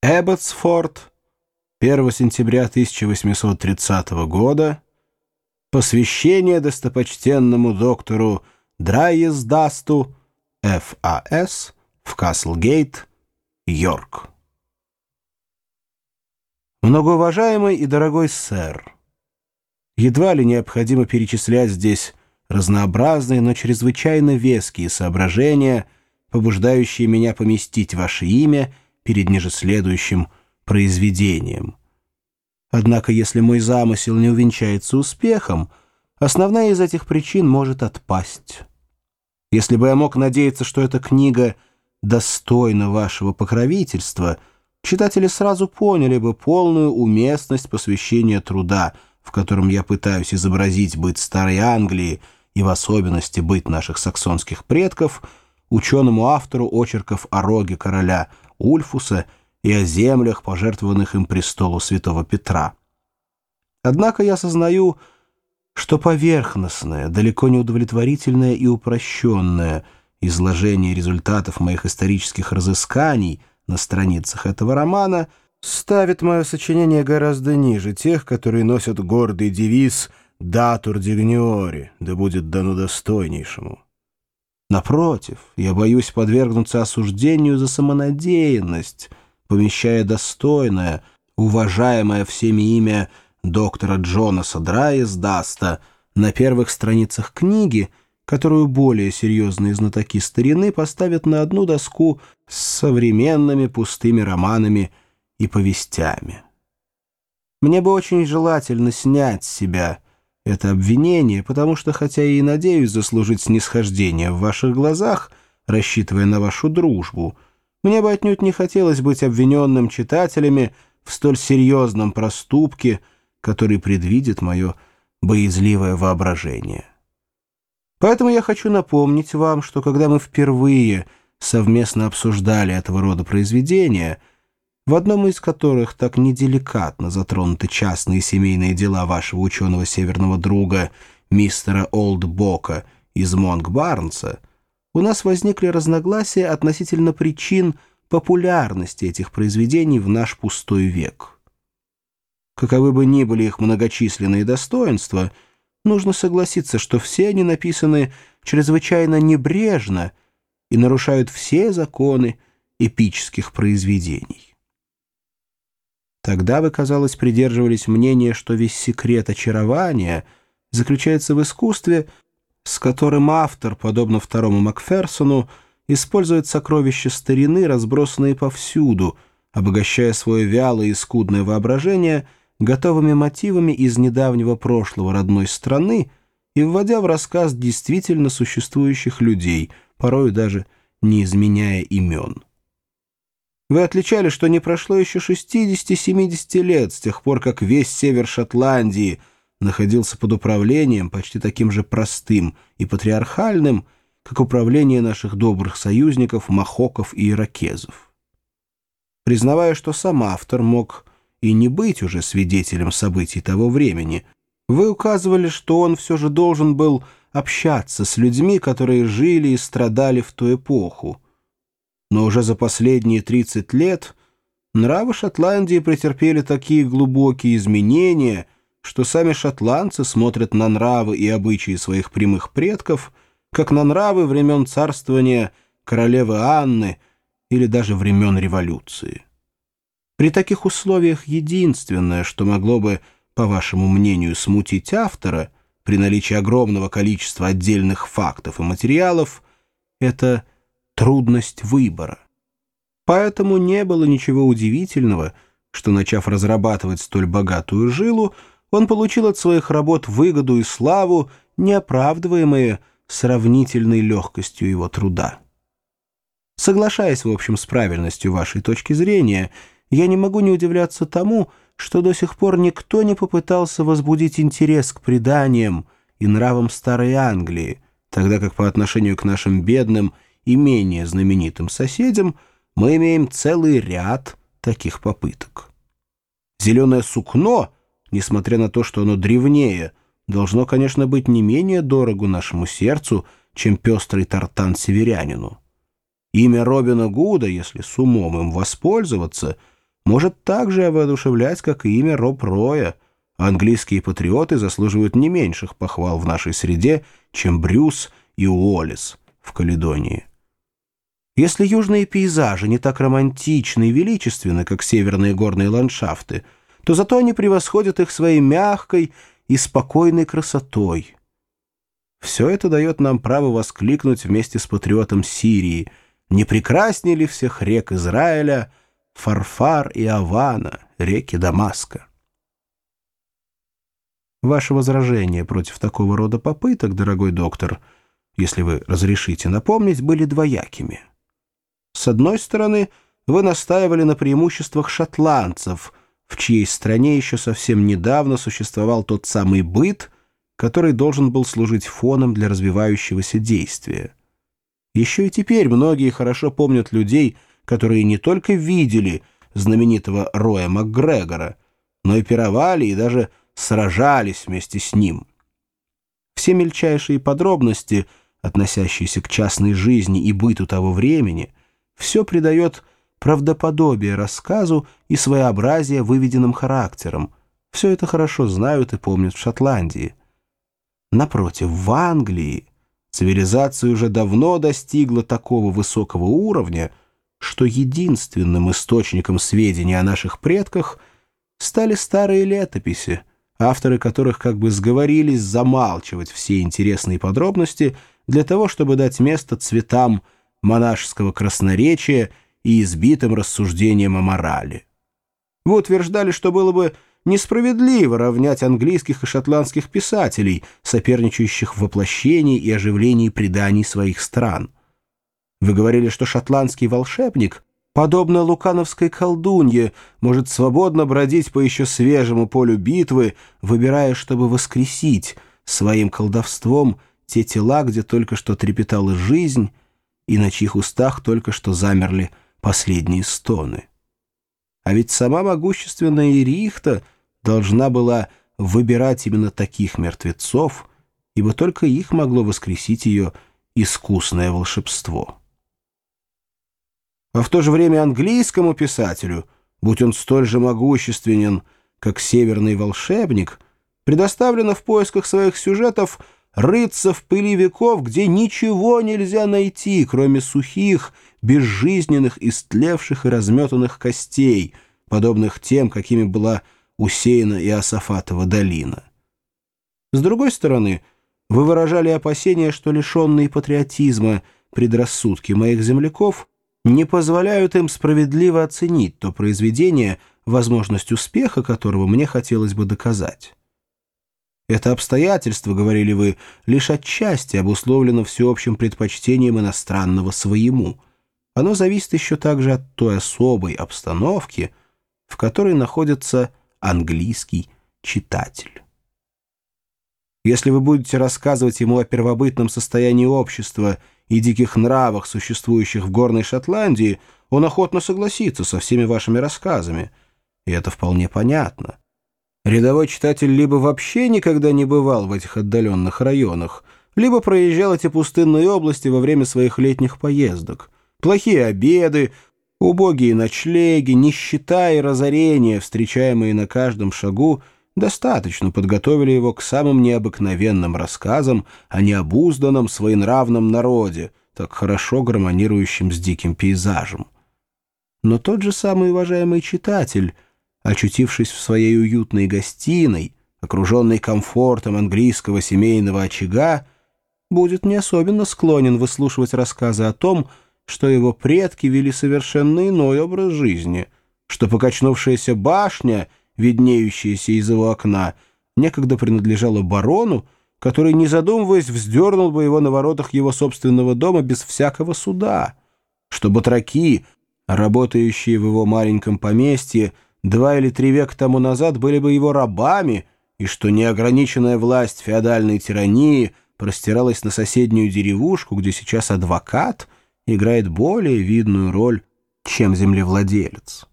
Эбботсфорд, 1 сентября 1830 года, посвящение достопочтенному доктору Драйездасту, Ф.А.С., в Каслгейт, Йорк. Многоуважаемый и дорогой сэр, едва ли необходимо перечислять здесь разнообразные, но чрезвычайно веские соображения, побуждающие меня поместить ваше имя — перед ниже следующим произведением. Однако, если мой замысел не увенчается успехом, основная из этих причин может отпасть. Если бы я мог надеяться, что эта книга достойна вашего покровительства, читатели сразу поняли бы полную уместность посвящения труда, в котором я пытаюсь изобразить быт Старой Англии и в особенности быт наших саксонских предков, ученому автору очерков о роге короля – Ульфуса и о землях, пожертвованных им престолу святого Петра. Однако я сознаю, что поверхностное, далеко не удовлетворительное и упрощенное изложение результатов моих исторических разысканий на страницах этого романа ставит мое сочинение гораздо ниже тех, которые носят гордый девиз «Датур дигниори», да будет дано достойнейшему. Напротив, я боюсь подвергнуться осуждению за самонадеянность, помещая достойное, уважаемое всеми имя доктора Джонаса Драйесдаста на первых страницах книги, которую более серьезные знатоки старины поставят на одну доску с современными пустыми романами и повестями. Мне бы очень желательно снять с себя это обвинение, потому что, хотя и надеюсь заслужить снисхождение в ваших глазах, рассчитывая на вашу дружбу, мне бы отнюдь не хотелось быть обвиненным читателями в столь серьезном проступке, который предвидит мое боязливое воображение. Поэтому я хочу напомнить вам, что когда мы впервые совместно обсуждали этого рода произведения — в одном из которых так неделикатно затронуты частные семейные дела вашего ученого северного друга, мистера Олдбока из Монг-Барнса, у нас возникли разногласия относительно причин популярности этих произведений в наш пустой век. Каковы бы ни были их многочисленные достоинства, нужно согласиться, что все они написаны чрезвычайно небрежно и нарушают все законы эпических произведений. Тогда вы, казалось, придерживались мнения, что весь секрет очарования заключается в искусстве, с которым автор, подобно второму Макферсону, использует сокровища старины, разбросанные повсюду, обогащая свое вялое и скудное воображение готовыми мотивами из недавнего прошлого родной страны и вводя в рассказ действительно существующих людей, порою даже не изменяя имен. Вы отличали, что не прошло еще 60-70 лет с тех пор, как весь север Шотландии находился под управлением, почти таким же простым и патриархальным, как управление наших добрых союзников, махоков и иракезов. Признавая, что сам автор мог и не быть уже свидетелем событий того времени, вы указывали, что он все же должен был общаться с людьми, которые жили и страдали в ту эпоху, но уже за последние 30 лет нравы Шотландии претерпели такие глубокие изменения, что сами шотландцы смотрят на нравы и обычаи своих прямых предков, как на нравы времен царствования королевы Анны или даже времен революции. При таких условиях единственное, что могло бы, по вашему мнению, смутить автора при наличии огромного количества отдельных фактов и материалов, это – трудность выбора. Поэтому не было ничего удивительного, что, начав разрабатывать столь богатую жилу, он получил от своих работ выгоду и славу, неоправдываемые сравнительной легкостью его труда. Соглашаясь, в общем, с правильностью вашей точки зрения, я не могу не удивляться тому, что до сих пор никто не попытался возбудить интерес к преданиям и нравам Старой Англии, тогда как по отношению к нашим бедным – и менее знаменитым соседям, мы имеем целый ряд таких попыток. Зеленое сукно, несмотря на то, что оно древнее, должно, конечно, быть не менее дорого нашему сердцу, чем пестрый тартан северянину. Имя Робина Гуда, если с умом им воспользоваться, может также воодушевлять, как и имя Роб Роя. Английские патриоты заслуживают не меньших похвал в нашей среде, чем Брюс и Уоллес в Каледонии. Если южные пейзажи не так романтичны и величественны, как северные горные ландшафты, то зато они превосходят их своей мягкой и спокойной красотой. Все это дает нам право воскликнуть вместе с патриотом Сирии, не прекраснее ли всех рек Израиля Фарфар и Авана, реки Дамаска? Ваше возражение против такого рода попыток, дорогой доктор, если вы разрешите напомнить, были двоякими. С одной стороны, вы настаивали на преимуществах шотландцев, в чьей стране еще совсем недавно существовал тот самый быт, который должен был служить фоном для развивающегося действия. Еще и теперь многие хорошо помнят людей, которые не только видели знаменитого Роя МакГрегора, но и пировали и даже сражались вместе с ним. Все мельчайшие подробности, относящиеся к частной жизни и быту того времени, все придает правдоподобие рассказу и своеобразие выведенным характером. Все это хорошо знают и помнят в Шотландии. Напротив, в Англии цивилизация уже давно достигла такого высокого уровня, что единственным источником сведений о наших предках стали старые летописи, авторы которых как бы сговорились замалчивать все интересные подробности для того, чтобы дать место цветам монашеского красноречия и избитым рассуждениям о морали. Вы утверждали, что было бы несправедливо равнять английских и шотландских писателей, соперничающих в воплощении и оживлении преданий своих стран. Вы говорили, что шотландский волшебник подобно лукановской колдунье, может свободно бродить по еще свежему полю битвы, выбирая, чтобы воскресить своим колдовством те тела, где только что трепетала жизнь, и на чьих устах только что замерли последние стоны. А ведь сама могущественная Ирихта должна была выбирать именно таких мертвецов, ибо только их могло воскресить ее искусное волшебство а в то же время английскому писателю, будь он столь же могущественен, как северный волшебник, предоставлено в поисках своих сюжетов рыться в пыли веков, где ничего нельзя найти, кроме сухих, безжизненных, истлевших и разметанных костей, подобных тем, какими была усеяна Иосафатова долина. С другой стороны, вы выражали опасения, что лишенные патриотизма предрассудки моих земляков — не позволяют им справедливо оценить то произведение, возможность успеха которого мне хотелось бы доказать. Это обстоятельство, говорили вы, лишь отчасти обусловлено всеобщим предпочтением иностранного своему. Оно зависит еще также от той особой обстановки, в которой находится английский читатель. Если вы будете рассказывать ему о первобытном состоянии общества и диких нравах, существующих в горной Шотландии, он охотно согласится со всеми вашими рассказами. И это вполне понятно. Рядовой читатель либо вообще никогда не бывал в этих отдаленных районах, либо проезжал эти пустынные области во время своих летних поездок. Плохие обеды, убогие ночлеги, нищета и разорение, встречаемые на каждом шагу — достаточно подготовили его к самым необыкновенным рассказам о необузданном своенравном народе, так хорошо гармонирующем с диким пейзажем. Но тот же самый уважаемый читатель, очутившись в своей уютной гостиной, окруженный комфортом английского семейного очага, будет не особенно склонен выслушивать рассказы о том, что его предки вели совершенно иной образ жизни, что покачнувшаяся башня — виднеющаяся из его окна, некогда принадлежала барону, который, не задумываясь, вздернул бы его на воротах его собственного дома без всякого суда, что батраки, работающие в его маленьком поместье, два или три века тому назад были бы его рабами, и что неограниченная власть феодальной тирании простиралась на соседнюю деревушку, где сейчас адвокат играет более видную роль, чем землевладелец.